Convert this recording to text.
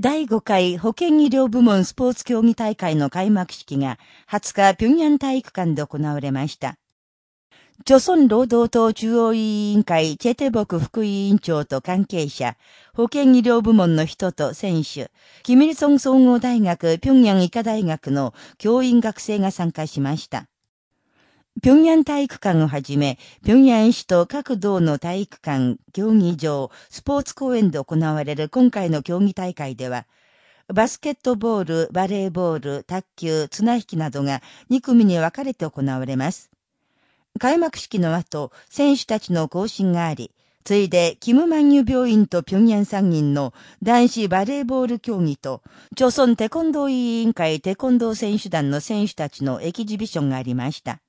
第5回保健医療部門スポーツ競技大会の開幕式が20日平壌体育館で行われました。朝鮮労働党中央委員会チェテボク副委員長と関係者、保健医療部門の人と選手、キミルソン総合大学平壌医科大学の教員学生が参加しました。平壌体育館をはじめ、平壌市と各道の体育館、競技場、スポーツ公園で行われる今回の競技大会では、バスケットボール、バレーボール、卓球、綱引きなどが2組に分かれて行われます。開幕式の後、選手たちの行進があり、ついで、キムマンユ病院と平壌参議院の男子バレーボール競技と、朝鮮テコンドー委員会テコンドー選手団の選手たちのエキジビションがありました。